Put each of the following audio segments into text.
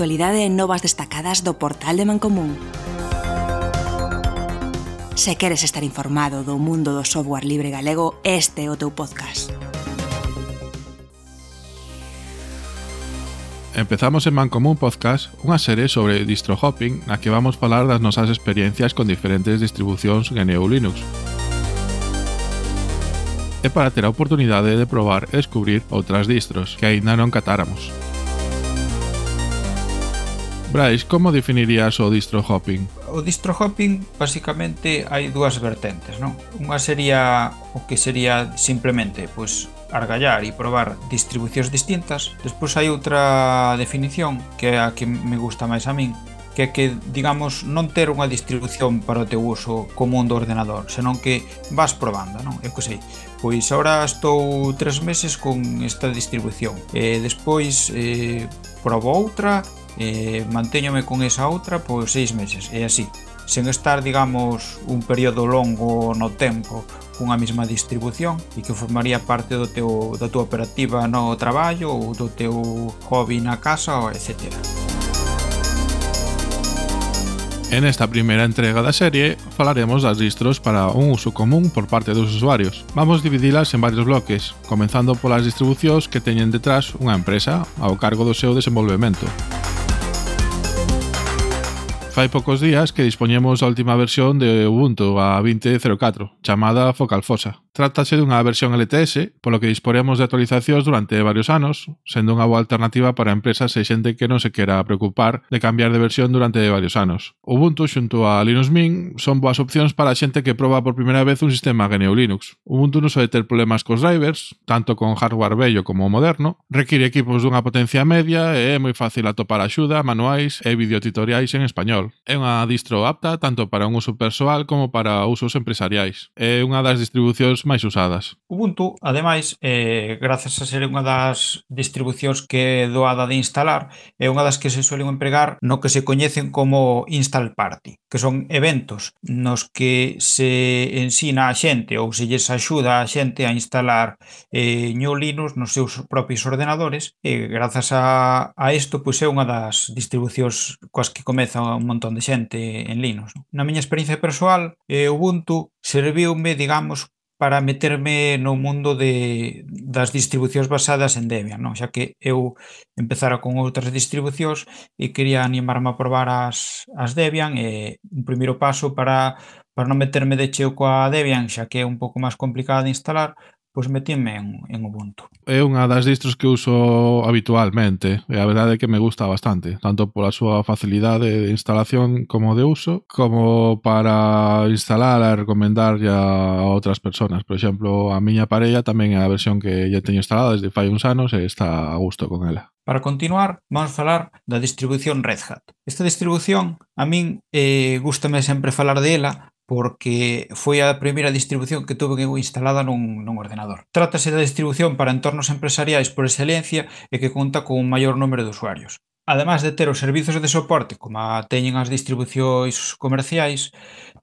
actualidade e novas destacadas do portal de Mancomún. Se queres estar informado do mundo do software libre galego, este é o teu podcast. Empezamos en Mancomún Podcast unha serie sobre distro hopping na que vamos falar das nosas experiencias con diferentes distribucións GNU Linux. E para ter a oportunidade de probar e descubrir outras distros que aínda non catáramos. Brais, como definirías o distro hopping? O distro hopping basicamente hai dúas vertentes, non? Unha sería o que sería simplemente pois argallar e probar distribucións distintas. Despois hai outra definición que é a que me gusta máis a min, que é que, digamos, non ter unha distribución para o teu uso común do ordenador, senón que vas probando, non? Eu que sei, pois agora estou tres meses con esta distribución. E despois eh, probo outra eh, mantéñome con esa outra por seis meses, e así, sen estar, digamos, un período longo no tempo cunha mesma distribución e que formaría parte do teu, da tua operativa no traballo ou do teu hobby na casa, etc. En esta primeira entrega da serie falaremos das distros para un uso común por parte dos usuarios. Vamos dividilas en varios bloques, comenzando polas distribucións que teñen detrás unha empresa ao cargo do seu desenvolvemento. Fai poucos días que dispoñemos a última versión de Ubuntu a 20.04, chamada Focal Fosa. Trátase dunha versión LTS, polo que disporemos de actualizacións durante varios anos, sendo unha boa alternativa para empresas e xente que non se quera preocupar de cambiar de versión durante varios anos. Ubuntu xunto a Linux Mint son boas opcións para a xente que proba por primeira vez un sistema GNU Linux. Ubuntu non soe ter problemas cos drivers, tanto con hardware bello como moderno, require equipos dunha potencia media e é moi fácil atopar axuda, manuais e videotutoriais en español. É unha distro apta tanto para un uso persoal como para usos empresariais. É unha das distribucións máis usadas. Ubuntu, ademais, eh, grazas a ser unha das distribucións que é doada de instalar, é unha das que se suelen empregar no que se coñecen como install party, que son eventos nos que se ensina a xente ou se lles axuda a xente a instalar eh, New Linux nos seus propios ordenadores e grazas a, a isto pois é unha das distribucións coas que comeza un montón de xente en Linux. Na miña experiencia persoal, eh, Ubuntu serviume, digamos, para meterme no mundo de, das distribucións basadas en Debian, non? xa que eu empezara con outras distribucións e quería animarme a probar as, as Debian e un primeiro paso para, para non meterme de cheo coa Debian, xa que é un pouco máis complicada de instalar, pois metíme en, en Ubuntu. É unha das distros que uso habitualmente e a verdade é que me gusta bastante, tanto pola súa facilidade de instalación como de uso, como para instalar e recomendar a outras personas. Por exemplo, a miña parella tamén é a versión que lle teño instalada desde fai uns anos e está a gusto con ela. Para continuar, vamos falar da distribución Red Hat. Esta distribución, a min, eh, gustame sempre falar dela porque foi a primeira distribución que tuve instalada nun, nun ordenador. Trátase da distribución para entornos empresariais por excelencia e que conta con un maior número de usuarios ademais de ter os servizos de soporte como teñen as distribucións comerciais,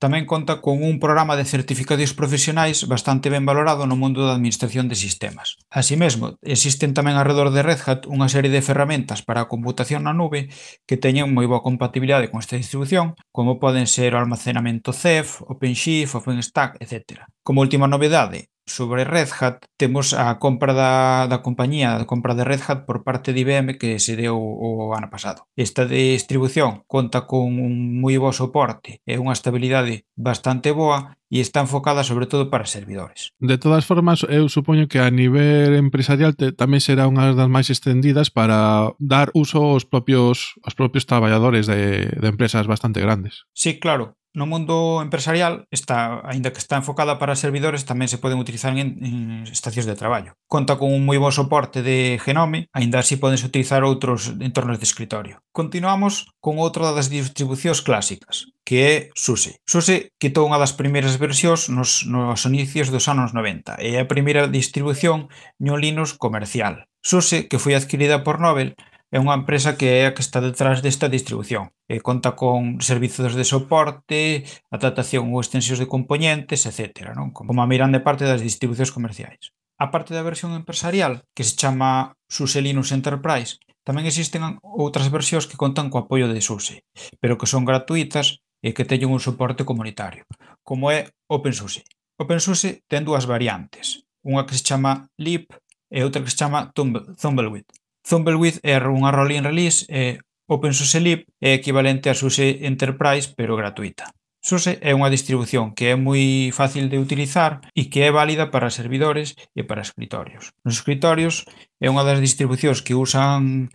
tamén conta con un programa de certificados profesionais bastante ben valorado no mundo da administración de sistemas. Así mesmo, existen tamén alrededor de Red Hat unha serie de ferramentas para a computación na nube que teñen moi boa compatibilidade con esta distribución, como poden ser o almacenamento CEF, OpenShift, OpenStack, etc. Como última novedade, sobre Red Hat temos a compra da, da compañía, a compra de Red Hat por parte de IBM que se deu o ano pasado. Esta distribución conta con un moi bo soporte e unha estabilidade bastante boa e está enfocada sobre todo para servidores. De todas formas, eu supoño que a nivel empresarial te, tamén será unha das máis extendidas para dar uso aos propios aos propios traballadores de, de empresas bastante grandes. Sí, claro. No mundo empresarial, está, aínda que está enfocada para servidores, tamén se poden utilizar en, en estacións de traballo. Conta con un moi bo soporte de Genome, aínda así podense utilizar outros entornos de escritorio. Continuamos con outra das distribucións clásicas, que é SUSE. SUSE quitou unha das primeiras versións nos, nos inicios dos anos 90 e é a primeira distribución New Linux comercial. SUSE, que foi adquirida por Nobel, é unha empresa que é a que está detrás desta distribución. E conta con servizos de soporte, adaptación ou extensións de componentes, etc. Non? Como a mirande parte das distribucións comerciais. A parte da versión empresarial, que se chama SUSE Linux Enterprise, tamén existen outras versións que contan co apoio de SUSE, pero que son gratuitas e que teñen un soporte comunitario, como é OpenSUSE. OpenSUSE ten dúas variantes, unha que se chama Leap e outra que se chama Tumbleweed. Thumbleweed é unha rolling release e OpenSUSE Lib é equivalente a SUSE Enterprise pero gratuita. SUSE é unha distribución que é moi fácil de utilizar e que é válida para servidores e para escritorios. Nos escritorios é unha das distribucións que usan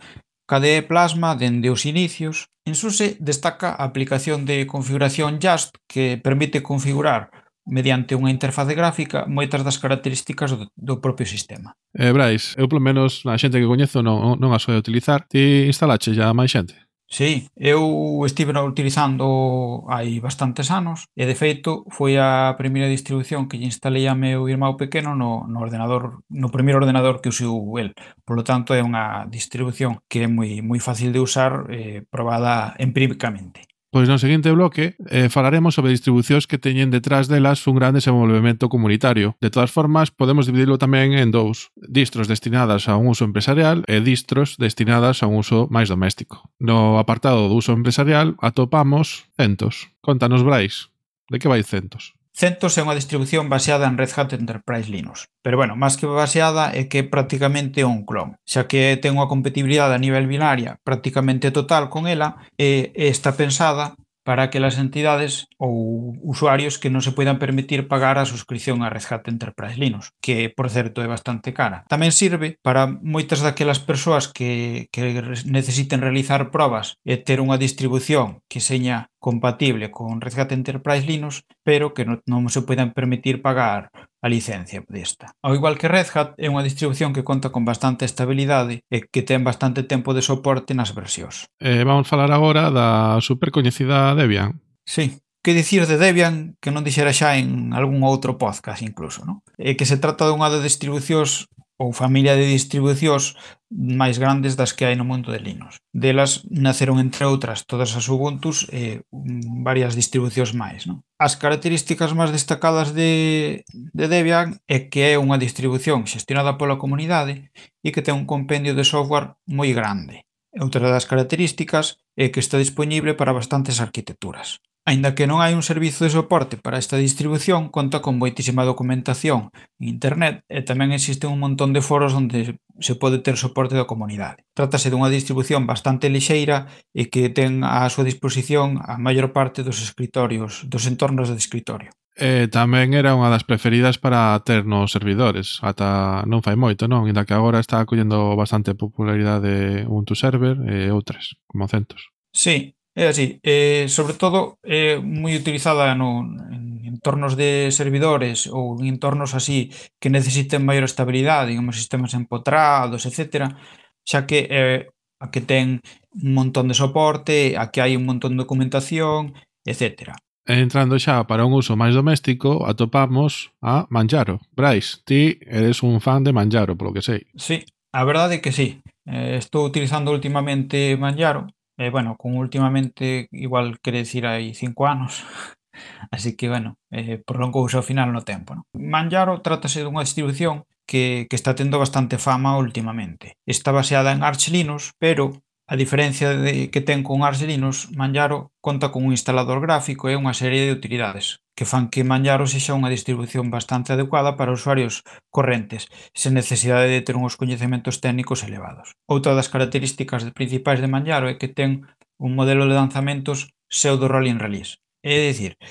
KDE Plasma dende os inicios. En SUSE destaca a aplicación de configuración Just que permite configurar mediante unha interface gráfica moitas das características do, do propio sistema. Eh, Brais, eu polo menos na xente que coñezo non, non a soe utilizar. Ti instalaxe xa máis xente? Sí, eu estive utilizando hai bastantes anos e de feito foi a primeira distribución que lle instalei a meu irmão pequeno no, no ordenador, no primeiro ordenador que usou el. Por lo tanto é unha distribución que é moi moi fácil de usar, eh, probada empíricamente. Pois no seguinte bloque eh, falaremos sobre distribucións que teñen detrás delas un gran desenvolvemento comunitario. De todas formas, podemos dividirlo tamén en dous. Distros destinadas a un uso empresarial e distros destinadas a un uso máis doméstico. No apartado do uso empresarial atopamos centos. Contanos, Brais, de que vai centos? CentOS é unha distribución baseada en Red Hat Enterprise Linux, pero bueno, máis que baseada é que é prácticamente un clon, xa que ten unha compatibilidade a nivel binaria prácticamente total con ela e está pensada para que las entidades ou usuarios que non se poidan permitir pagar a suscripción a Red Hat Enterprise Linux, que, por certo, é bastante cara. Tamén sirve para moitas daquelas persoas que, que necesiten realizar probas e ter unha distribución que seña compatible con Red Hat Enterprise Linux, pero que non, non se poden permitir pagar a licencia desta. Ao igual que Red Hat, é unha distribución que conta con bastante estabilidade e que ten bastante tempo de soporte nas versións. Eh, vamos falar agora da supercoñecida Debian. Sí, que dicir de Debian que non dixera xa en algún outro podcast incluso, non? É eh, que se trata dunha de distribucións ou familia de distribucións máis grandes das que hai no mundo de Linux. Delas naceron, entre outras, todas as Ubuntus e mm, varias distribucións máis. Non? As características máis destacadas de, de Debian é que é unha distribución xestionada pola comunidade e que ten un compendio de software moi grande. Outra das características é que está dispoñible para bastantes arquitecturas. Aínda que non hai un servizo de soporte para esta distribución, conta con moitísima documentación en internet e tamén existe un montón de foros onde se pode ter soporte da comunidade. Trátase dunha distribución bastante lixeira e que ten á súa disposición a maior parte dos escritorios, dos entornos de escritorio. E tamén era unha das preferidas para ter nos servidores, ata non fai moito, non? Inda que agora está acollendo bastante popularidade Ubuntu Server e outras, como centos. Sí, é así. Eh, sobre todo, é eh, moi utilizada no, en entornos de servidores ou en entornos así que necesiten maior estabilidade, digamos, sistemas empotrados, etc., xa que eh, a que ten un montón de soporte, a que hai un montón de documentación, etcétera. Entrando xa para un uso máis doméstico, atopamos a Manjaro. Brais, ti eres un fan de Manjaro, polo que sei. Sí, a verdade é que sí. Eh, estou utilizando últimamente Manjaro. Eh, bueno, con últimamente igual quere decir hai cinco anos. Así que, bueno, eh, prolongouse ao final no tempo. No? Manjaro trátase dunha distribución que, que está tendo bastante fama últimamente. Está baseada en Arch Linux, pero A diferencia de que ten con Arch Linux, Manjaro conta con un instalador gráfico e unha serie de utilidades que fan que Manjaro sexa unha distribución bastante adecuada para usuarios correntes, sen necesidade de ter uns coñecementos técnicos elevados. Outra das características principais de Manjaro é que ten un modelo de lanzamentos pseudo rolling release. É dicir,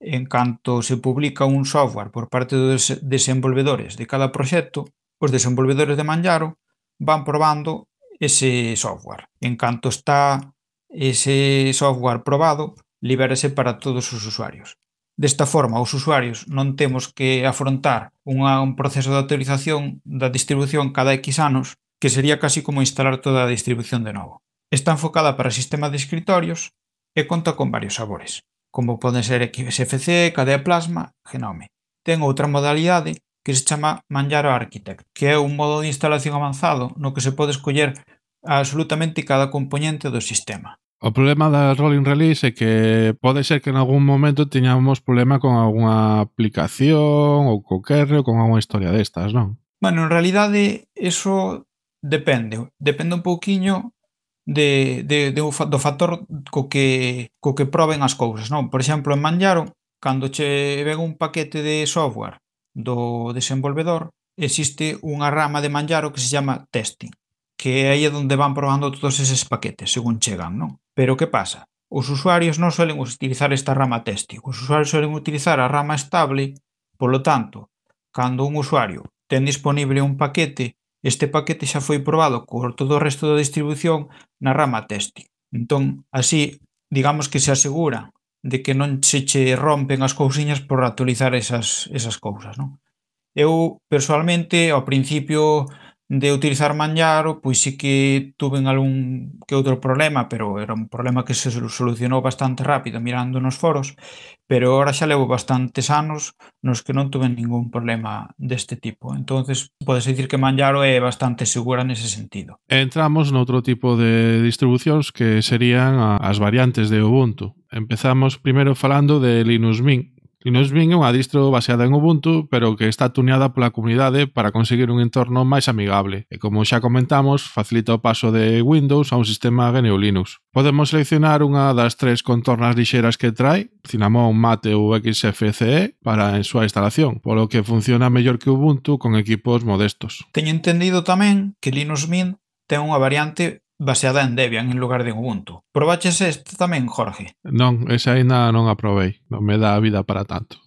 en canto se publica un software por parte dos desenvolvedores de cada proxecto, os desenvolvedores de Manjaro van probando ese software. En canto está ese software probado, libérase para todos os usuarios. Desta forma, os usuarios non temos que afrontar unha, un proceso de autorización da distribución cada X anos, que sería casi como instalar toda a distribución de novo. Está enfocada para sistemas de escritorios e conta con varios sabores, como poden ser XFC, KDE plasma, genome. Ten outra modalidade que se chama Manjaro Architect, que é un modo de instalación avanzado no que se pode escoller absolutamente cada componente do sistema. O problema da rolling release é que pode ser que en algún momento teñamos problema con algunha aplicación ou co kernel ou con algunha historia destas, non? Bueno, en realidade, eso depende. Depende un pouquiño de, de, de, do factor co que, co que proben as cousas. Non? Por exemplo, en Manjaro, cando che ven un paquete de software do desenvolvedor, existe unha rama de Manjaro que se chama testing, que é aí onde van probando todos eses paquetes según chegan, non? Pero que pasa? Os usuarios non suelen utilizar esta rama testing, os usuarios suelen utilizar a rama estable, polo tanto, cando un usuario ten disponible un paquete, este paquete xa foi probado por todo o resto da distribución na rama testing. Entón, así, digamos que se asegura de que non se che rompen as cousiñas por actualizar esas, esas cousas, non? Eu, personalmente, ao principio de utilizar Manjaro, pois sí que tuve algún que outro problema, pero era un problema que se solucionou bastante rápido mirando nos foros, pero ahora xa levo bastantes anos nos que non tuve ningún problema deste tipo. entonces podes dicir que Manjaro é bastante segura nese sentido. Entramos noutro tipo de distribucións que serían as variantes de Ubuntu. Empezamos primeiro falando de Linux Mint. Linux Mint é unha distro baseada en Ubuntu, pero que está tuneada pola comunidade para conseguir un entorno máis amigable, e como xa comentamos, facilita o paso de Windows a un sistema GNU Linux. Podemos seleccionar unha das tres contornas lixeras que trae, Cinnamon, Mate ou XFCE, para a súa instalación, polo que funciona mellor que Ubuntu con equipos modestos. Teño entendido tamén que Linux Mint ten unha variante baseada en Debian en lugar de Ubuntu. Probaches esta tamén, Jorge? Non, esa aínda non a probei. Non me dá a vida para tanto.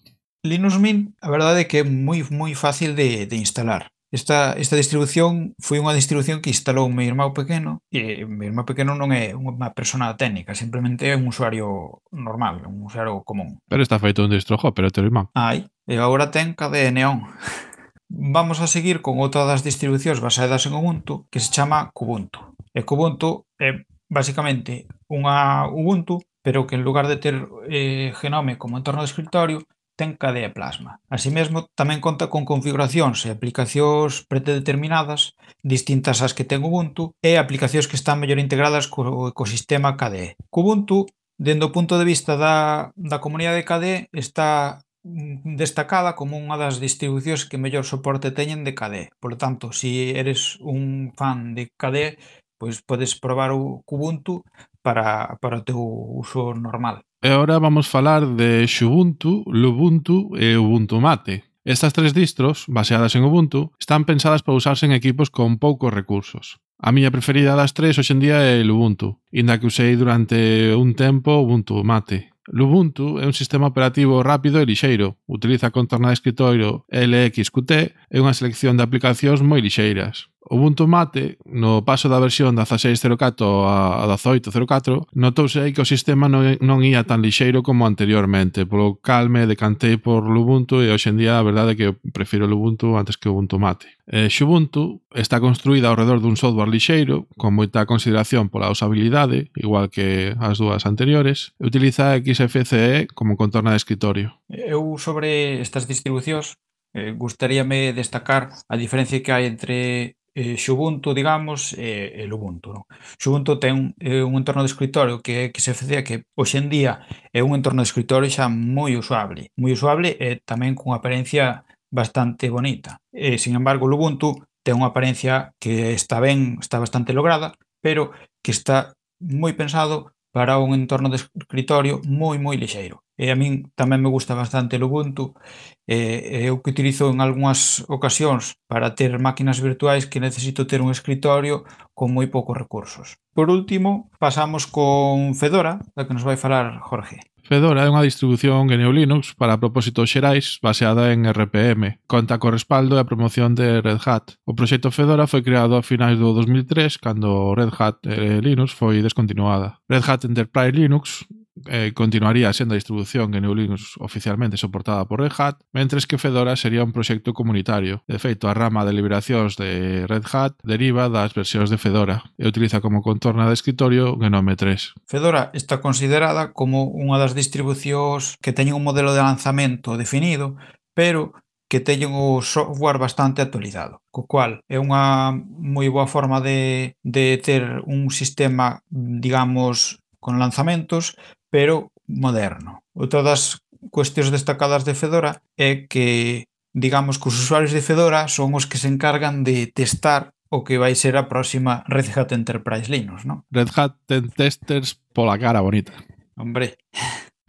Linux Mint, a verdade é que é moi moi fácil de, de instalar. Esta, esta distribución foi unha distribución que instalou meu irmão pequeno e meu irmão pequeno non é unha persona técnica, simplemente é un usuario normal, un usuario común. Pero está feito un distrojo, pero teu irmán. Ai, e agora ten KDE Neon. Vamos a seguir con outra das distribucións basadas en Ubuntu que se chama Kubuntu. E Kubuntu é basicamente unha Ubuntu, pero que en lugar de ter eh, Genome como entorno de escritorio, ten KDE plasma. Así mesmo, tamén conta con configuracións e aplicacións predeterminadas distintas ás que ten Ubuntu e aplicacións que están mellor integradas co ecosistema KDE. Kubuntu, dende o punto de vista da, da comunidade KDE, está destacada como unha das distribucións que mellor soporte teñen de KDE. Por lo tanto, se si eres un fan de KDE, pois podes probar o Kubuntu para, para o teu uso normal. E agora vamos falar de Xubuntu, Lubuntu e Ubuntu Mate. Estas tres distros, baseadas en Ubuntu, están pensadas para usarse en equipos con poucos recursos. A miña preferida das tres hoxendía é Lubuntu, inda que usei durante un tempo Ubuntu Mate. L'Ubuntu é un sistema operativo rápido e lixeiro. Utiliza a contorna de escritorio LXQT e unha selección de aplicacións moi lixeiras. Ubuntu Mate, no paso da versión da 16.04 a 18.04, notouse aí que o sistema non, non ía tan lixeiro como anteriormente, polo cal me decantei por Ubuntu e hoxendía a verdade é que prefiro Ubuntu antes que Ubuntu Mate. E eh, Xubuntu está construída ao redor dun software lixeiro, con moita consideración pola usabilidade, igual que as dúas anteriores, e utiliza XFCE como contorna de escritorio. Eu sobre estas distribucións eh, gustaríame destacar a diferencia que hai entre eh, Xubuntu, digamos, e eh, el Ubuntu. Non? Xubuntu ten eh, un entorno de escritorio que, que se facía que hoxendía é un entorno de escritorio xa moi usable, moi usable e eh, tamén cunha apariencia bastante bonita. Eh, sin embargo, o Ubuntu ten unha apariencia que está ben, está bastante lograda, pero que está moi pensado para un entorno de escritorio moi moi lixeiro. E a min tamén me gusta bastante o Ubuntu, e eu que utilizo en algunhas ocasións para ter máquinas virtuais que necesito ter un escritorio con moi poucos recursos. Por último, pasamos con Fedora, da que nos vai falar Jorge. Fedora é unha distribución GNU Linux para propósitos xerais baseada en RPM. Conta co respaldo e a promoción de Red Hat. O proxecto Fedora foi creado a finais do 2003 cando Red Hat eh, Linux foi descontinuada. Red Hat Enterprise Linux eh, continuaría sendo a distribución que NeoLinux oficialmente soportada por Red Hat, mentres que Fedora sería un proxecto comunitario. De feito, a rama de liberacións de Red Hat deriva das versións de Fedora e utiliza como contorna de escritorio Gnome 3. Fedora está considerada como unha das distribucións que teñen un modelo de lanzamento definido, pero que teñen o software bastante actualizado, co cual é unha moi boa forma de, de ter un sistema, digamos, con lanzamentos, pero moderno. Outra das cuestións destacadas de Fedora é que, digamos, que os usuarios de Fedora son os que se encargan de testar o que vai ser a próxima Red Hat Enterprise Linux, non? Red Hat Testers pola cara bonita. Hombre.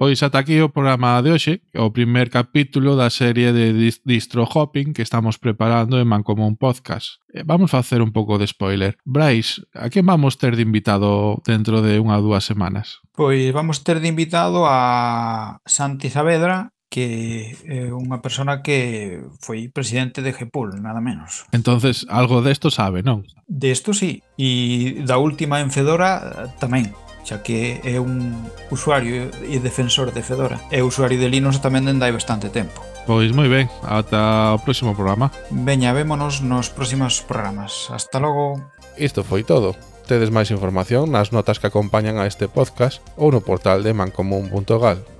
Pois ata aquí o programa de hoxe, o primer capítulo da serie de distro hopping que estamos preparando en Mancomún Podcast. Eh, vamos facer un pouco de spoiler. Brais, a quen vamos ter de invitado dentro de unha ou dúas semanas? Pois vamos ter de invitado a Santi Saavedra, que é unha persona que foi presidente de Gepul, nada menos. Entonces, algo desto de sabe, non? De isto sí, e da última en Fedora eh, tamén xa que é un usuario e defensor de Fedora. É usuario de Linux tamén dende hai bastante tempo. Pois moi ben, ata o próximo programa. Veña, vémonos nos próximos programas. Hasta logo. Isto foi todo. Tedes máis información nas notas que acompañan a este podcast ou no portal de mancomun.gal.